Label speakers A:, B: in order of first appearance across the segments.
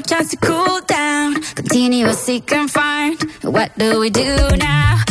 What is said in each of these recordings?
A: chance to cool down. Continuous seek and find. What do we do now?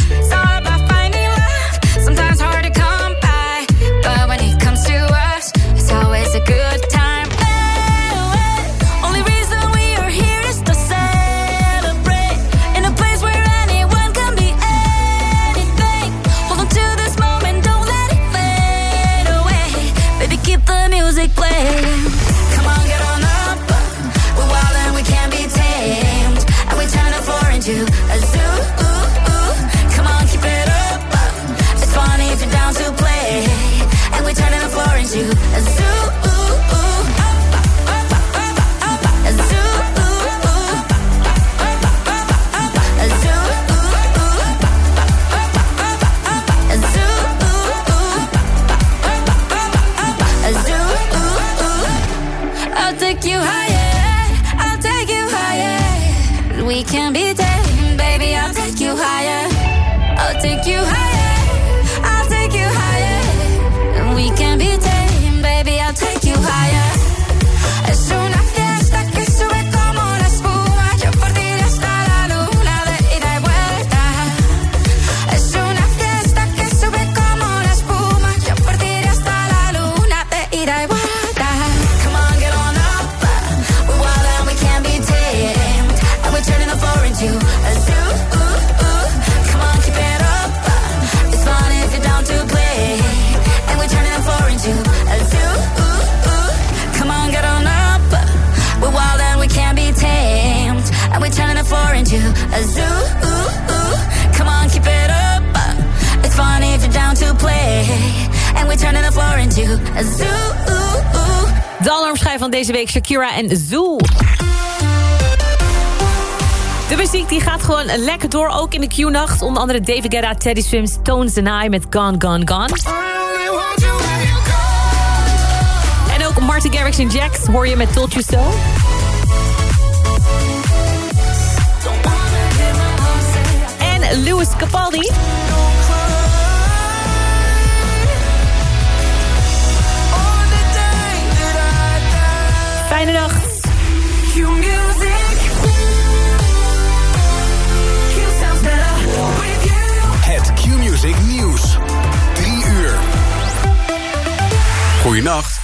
A: Floor into zoo. Come on, keep it up. It's down to play. And turning the floor zoo. De
B: alarmschijf van deze week, Shakira en Zool. De muziek die gaat gewoon lekker door, ook in de Q-nacht. Onder andere David Guetta, Teddy Swims, Tones I met Gone, Gone, Gone. En ook Martin Garrix en Jax hoor je met Told You So. En Louis Capaldi. Fijne nacht.
C: Het Q-Music Nieuws. 3 uur. Goedenacht.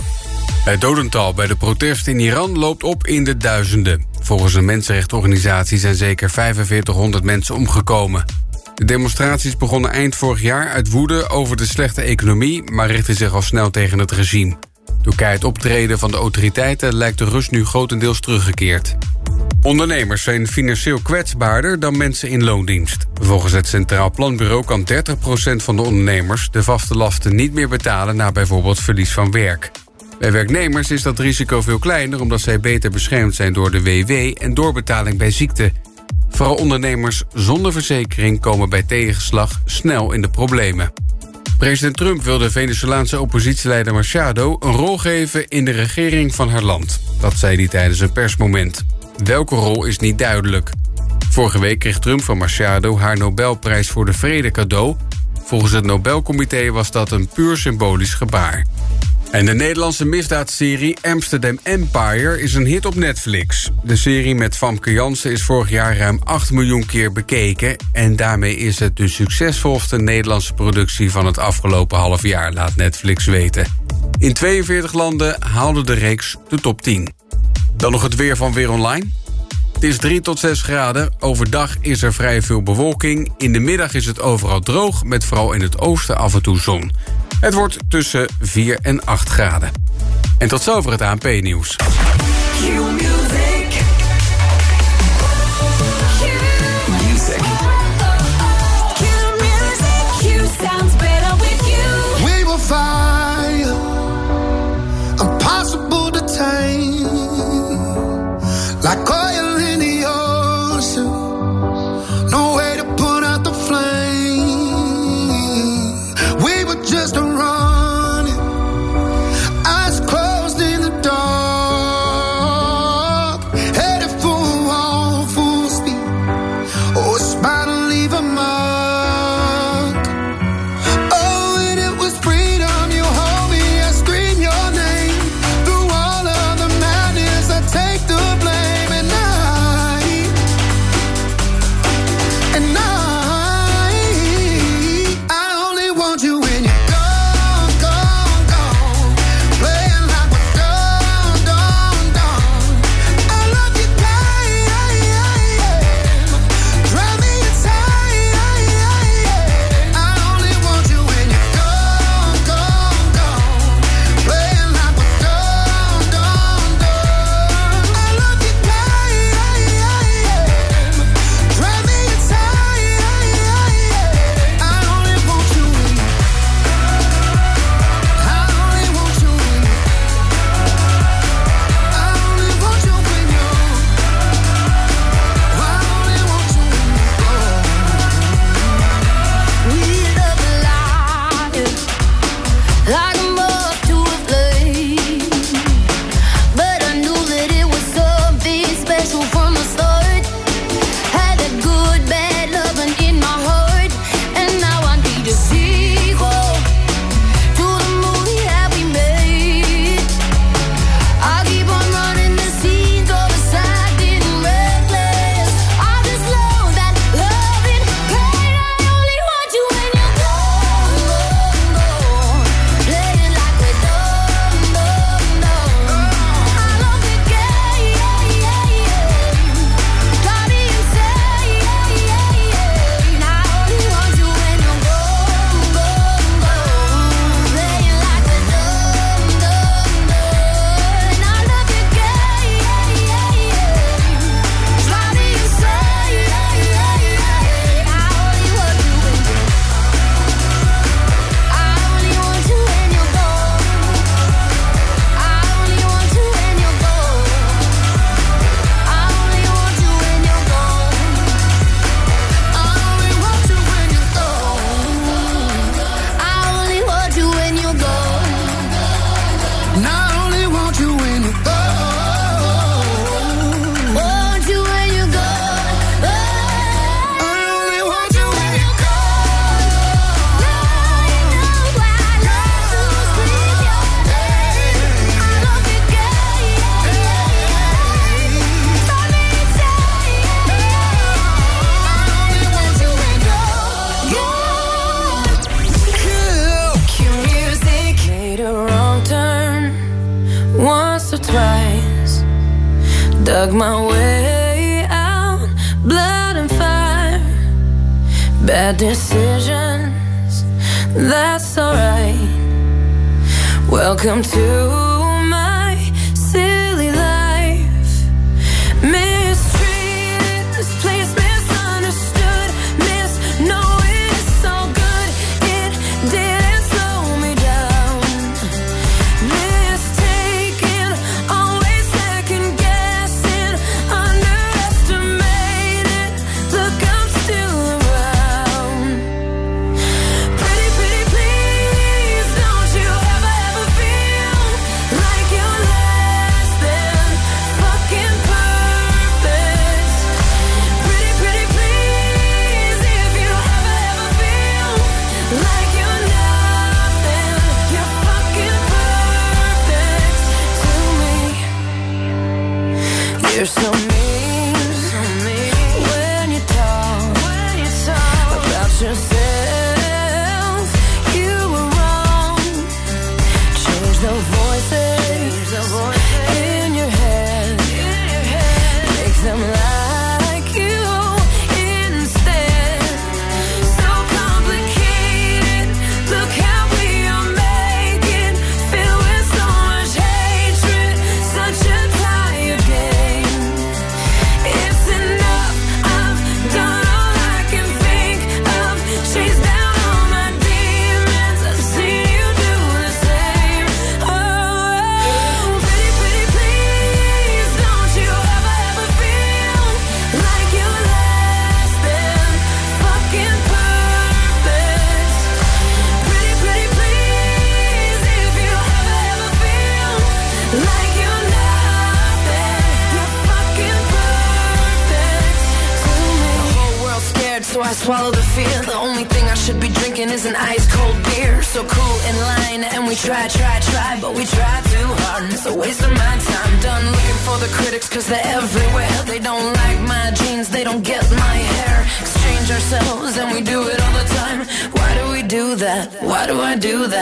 C: Het dodental bij de protesten in Iran loopt op in de duizenden. Volgens een mensenrechtenorganisatie zijn zeker 4500 mensen omgekomen. De demonstraties begonnen eind vorig jaar uit woede over de slechte economie... maar richtten zich al snel tegen het regime. Door het optreden van de autoriteiten lijkt de rust nu grotendeels teruggekeerd. Ondernemers zijn financieel kwetsbaarder dan mensen in loondienst. Volgens het Centraal Planbureau kan 30% van de ondernemers... de vaste lasten niet meer betalen na bijvoorbeeld verlies van werk. Bij werknemers is dat risico veel kleiner... omdat zij beter beschermd zijn door de WW en doorbetaling bij ziekte. Vooral ondernemers zonder verzekering komen bij tegenslag snel in de problemen. President Trump wil de Venezolaanse oppositieleider Machado... een rol geven in de regering van haar land. Dat zei hij tijdens een persmoment. Welke rol is niet duidelijk. Vorige week kreeg Trump van Machado haar Nobelprijs voor de Vrede cadeau. Volgens het Nobelcomité was dat een puur symbolisch gebaar. En de Nederlandse misdaadserie Amsterdam Empire is een hit op Netflix. De serie met Famke Jansen is vorig jaar ruim 8 miljoen keer bekeken... en daarmee is het de succesvolste Nederlandse productie van het afgelopen half jaar, laat Netflix weten. In 42 landen haalde de reeks de top 10. Dan nog het weer van Weer Online. Het is 3 tot 6 graden. Overdag is er vrij veel bewolking. In de middag is het overal droog, met vooral in het oosten af en toe zon. Het wordt tussen 4 en 8 graden. En tot zover het ANP-nieuws.
D: Like
E: decisions. That's alright. Welcome to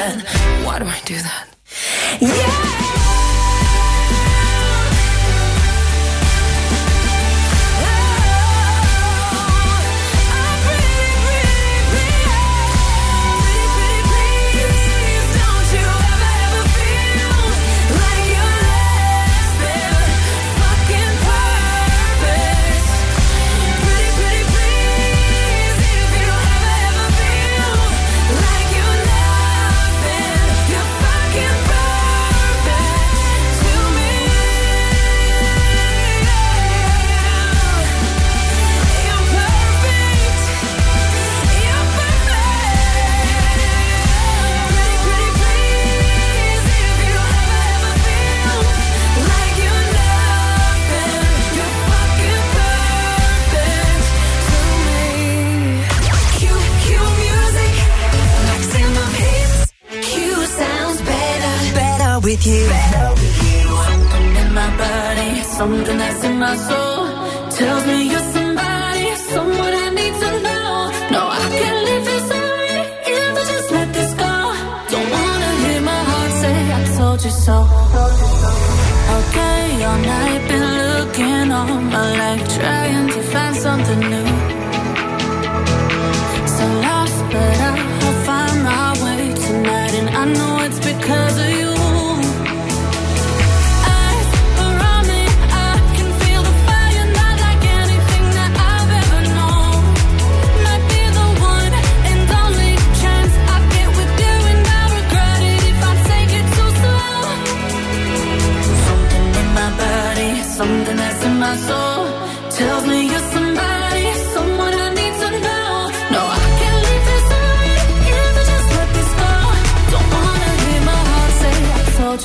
E: Why do I do that?
A: with you. Something in my body, something that's in my soul tells me you're somebody, someone I need to know. No, I can't live this inside if I just let this go. Don't wanna hear my heart say I told you so. Okay, all night been looking all my life trying to find something new.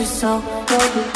A: So soul.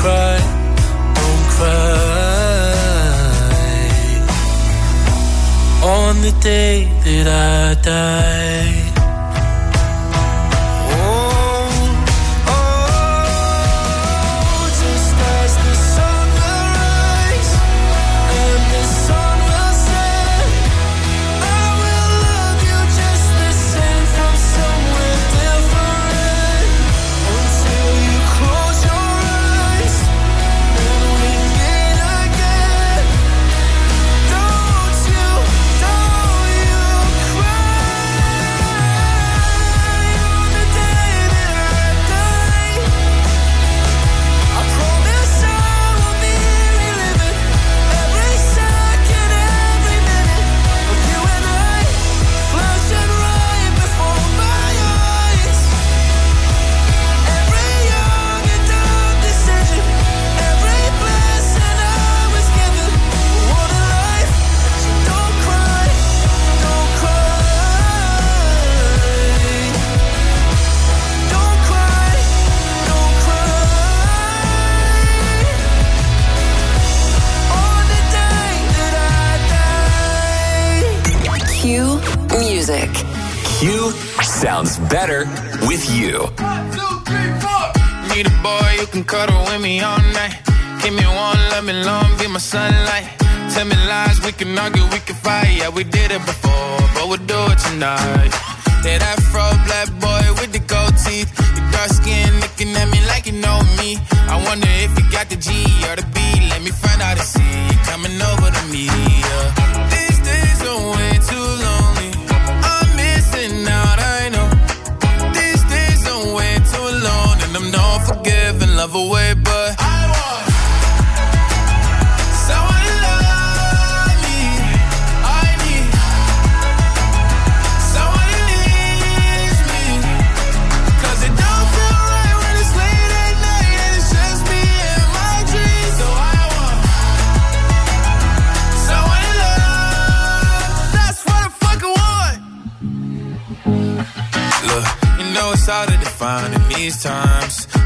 F: Cry, don't cry. On the day that I die.
G: Sounds better with you.
H: Need a boy you can cuddle with me all night. Give me one, let me long, be my sunlight. Tell me lies, we can argue, we can fight. Yeah, we did it before, but we'll do it tonight. That afro black boy with the gold teeth. Your dark skin looking at me like you know me. I wonder if you got the G or the B. Let me find out and see you coming over to me. Yeah. Love away, but I want someone to love me. I need someone who needs me. 'Cause it don't feel right when it's late at night and it's just me and my dreams. So I want someone to love. That's what I fucking want. Look, you know it's hard to define in these times,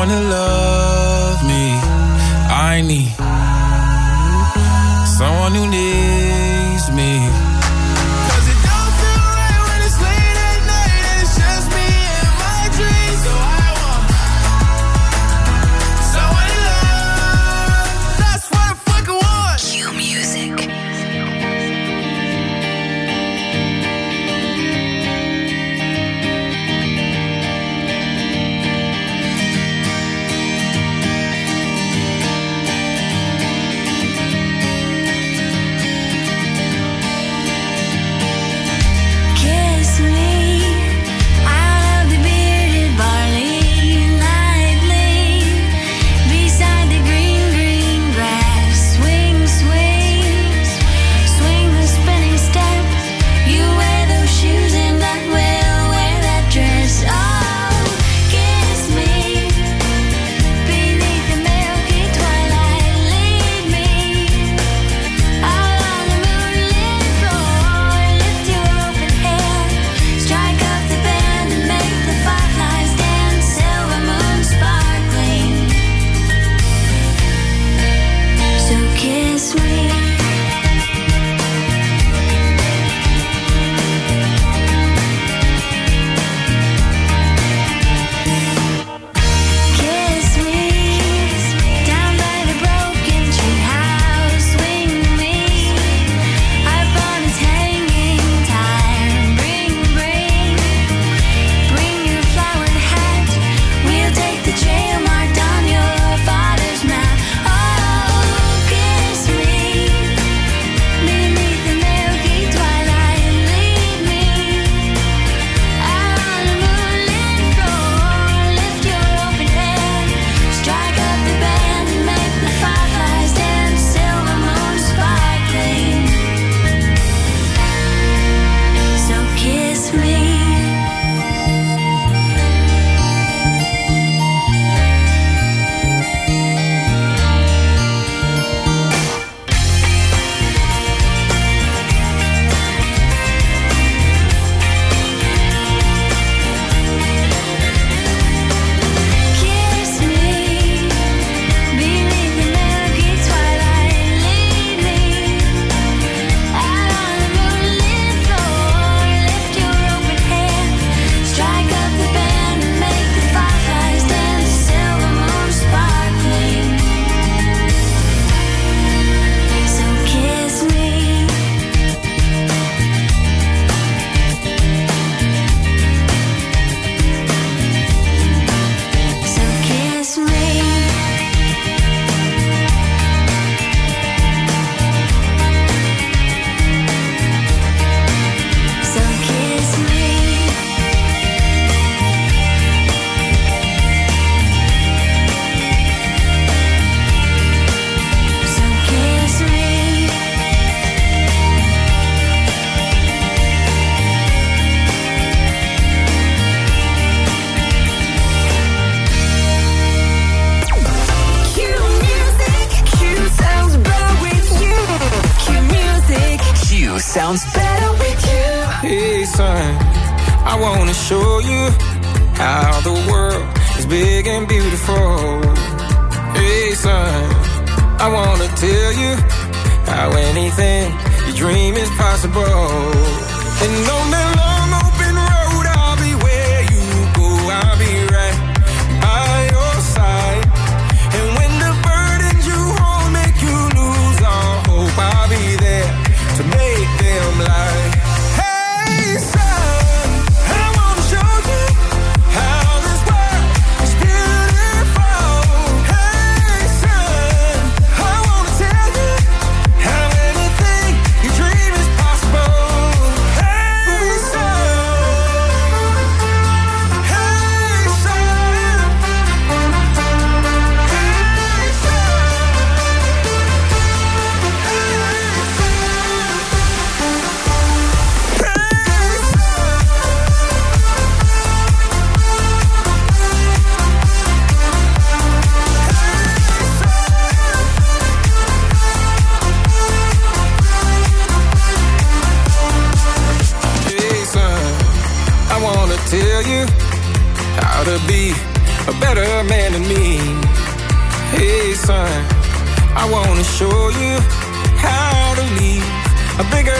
A: I wanna love. I
I: wanna show you how the world is big and beautiful. Hey son, I wanna tell you how anything you dream is possible. And no matter a bigger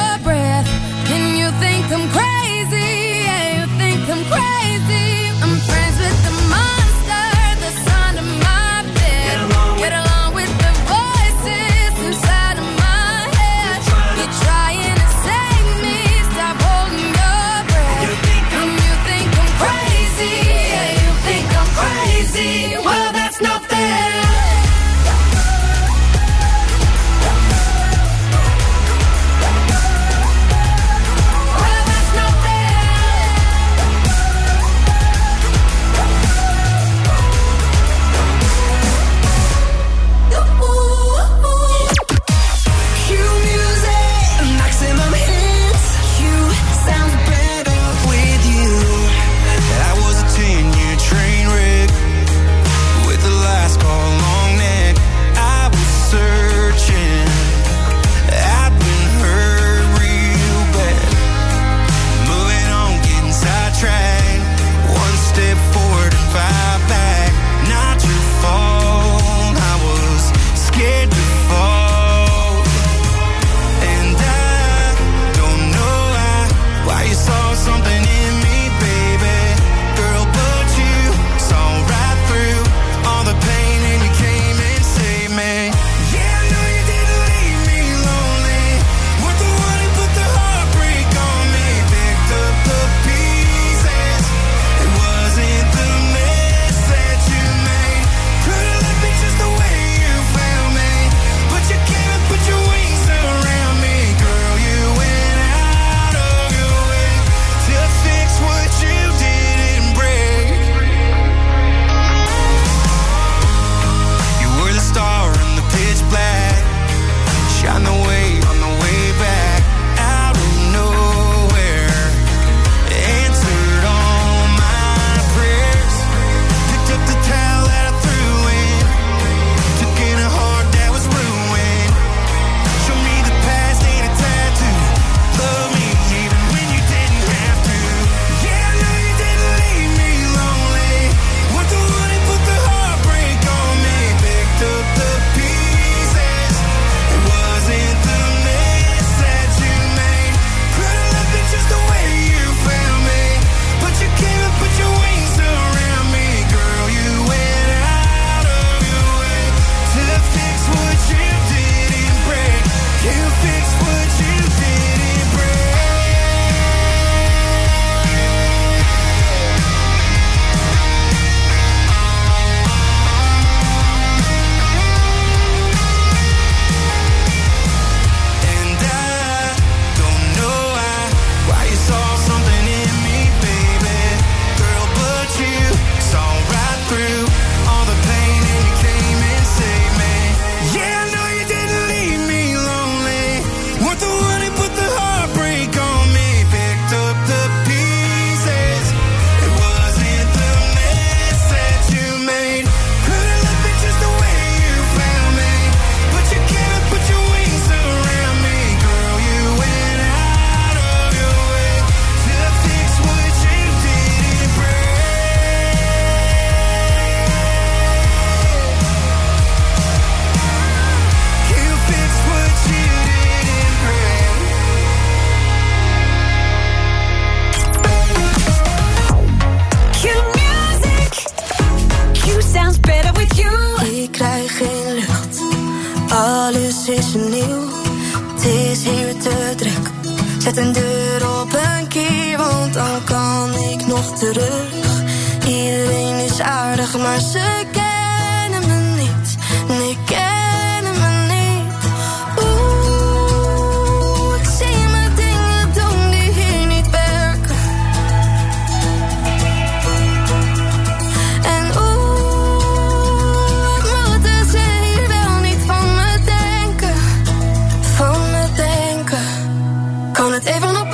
J: even
K: op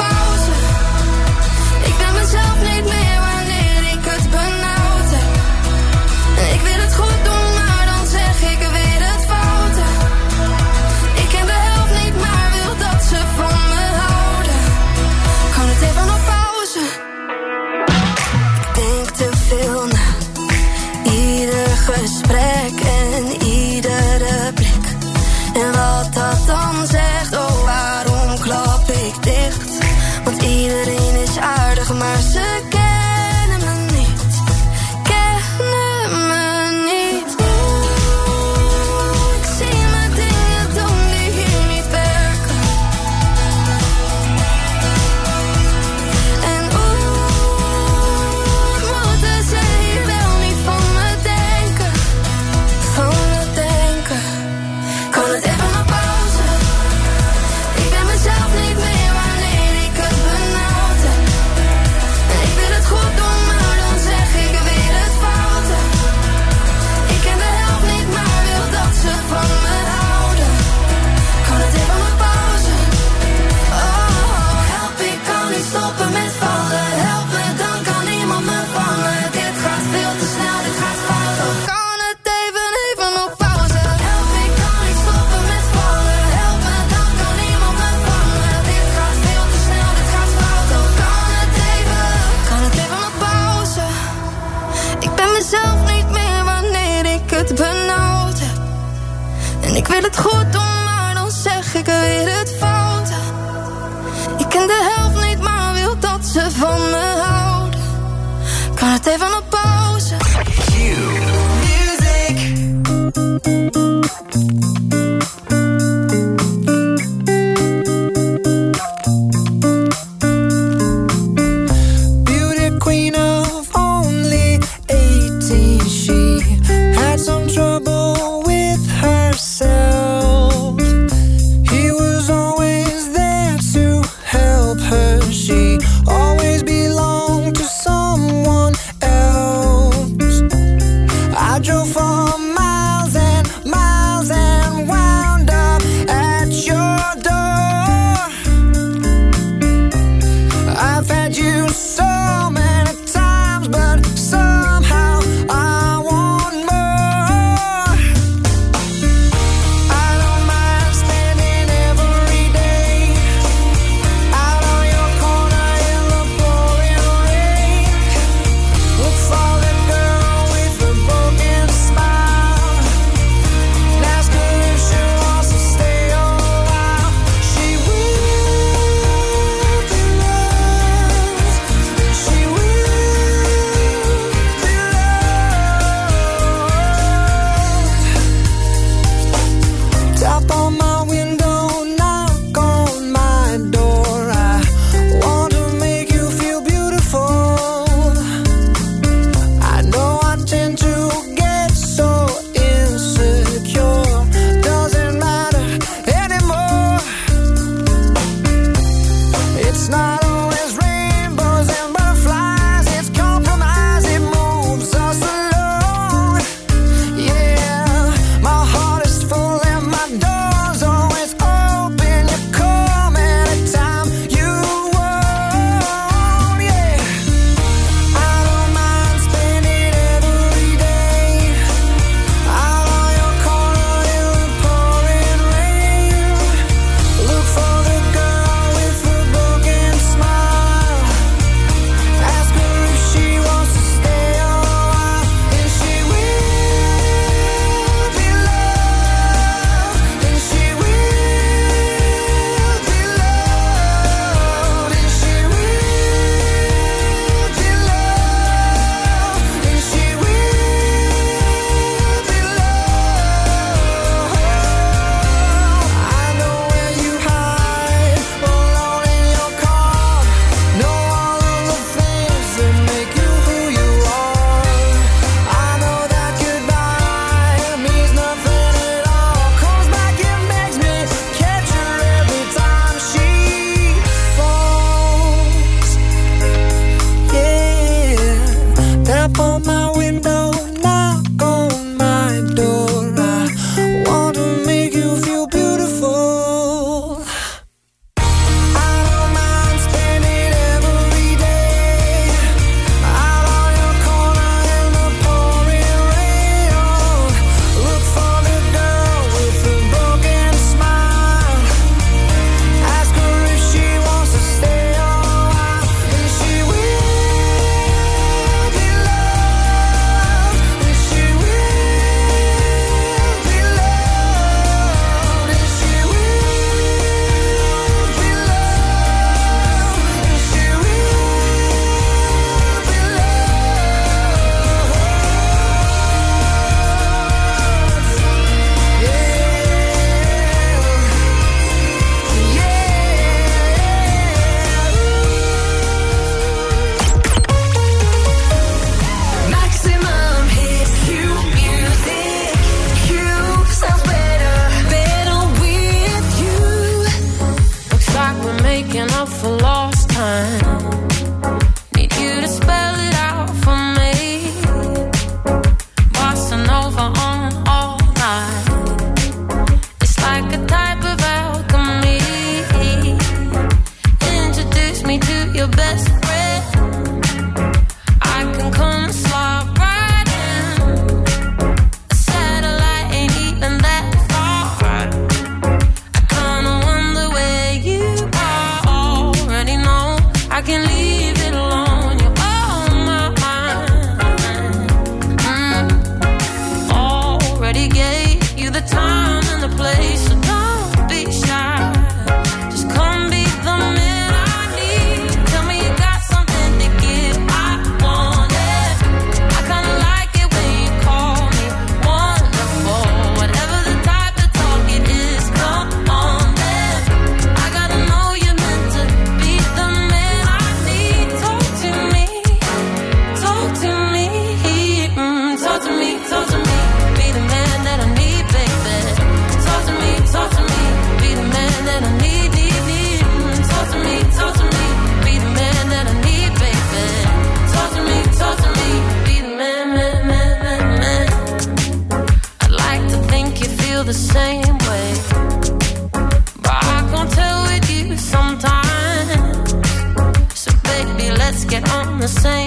L: the
E: same.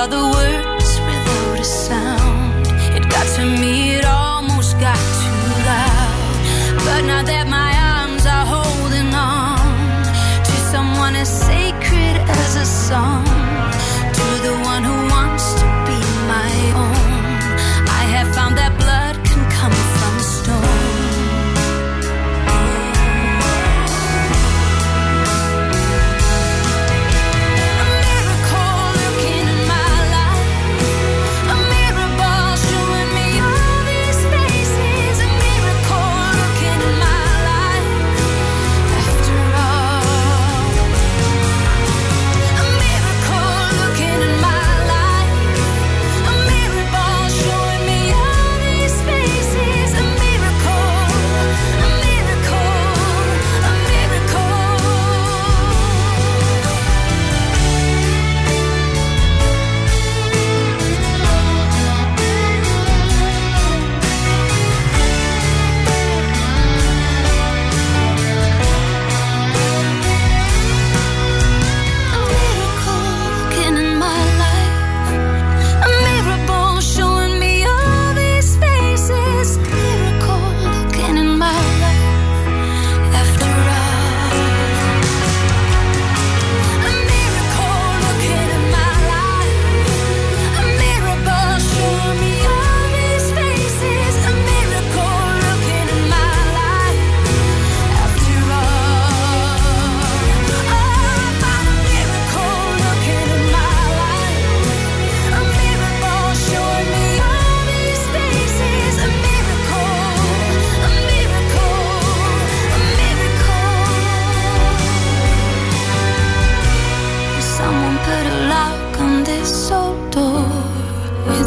E: tell the
A: world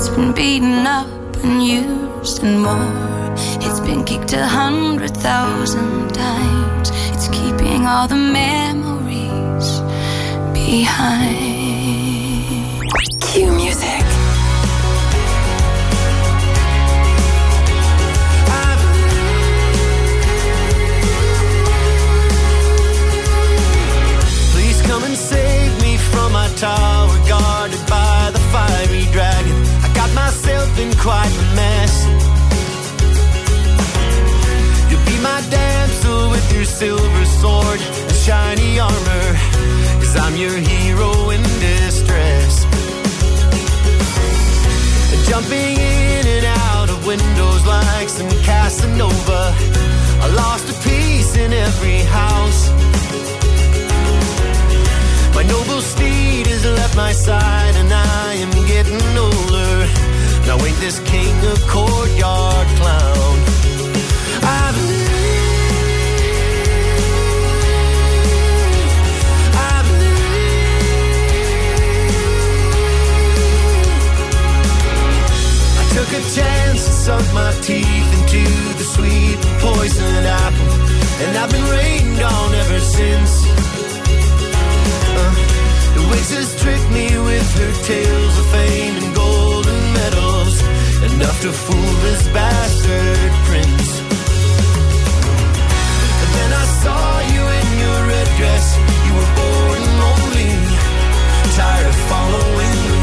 A: It's been beaten up and used and more. It's been kicked a hundred thousand times. It's keeping all the memories behind.
M: Qmusic. In quite a mess. You'll be my damsel with your silver sword and shiny armor. Cause I'm your hero in distress. Jumping in and out of windows like some Casanova. I lost a piece in every house. My noble steed has left my side and I am getting older. Now ain't this king a courtyard clown? I believe, I believe. I took a chance and sunk my teeth into the sweet poison apple, and I've been rained on ever since. The witch has tricked me with her tales of fame and golden medals, enough to fool this bastard prince. And then I saw you in your red dress, you were bored and lonely, tired of following the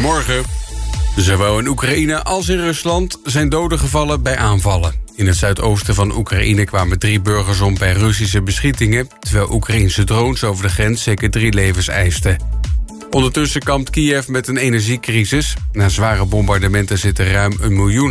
C: Goedemorgen. Zowel in Oekraïne als in Rusland zijn doden gevallen bij aanvallen. In het zuidoosten van Oekraïne kwamen drie burgers om bij Russische beschietingen... terwijl Oekraïnse drones over de grens zeker drie levens eisten. Ondertussen kampt Kiev met een energiecrisis. Na zware bombardementen zitten ruim een miljoen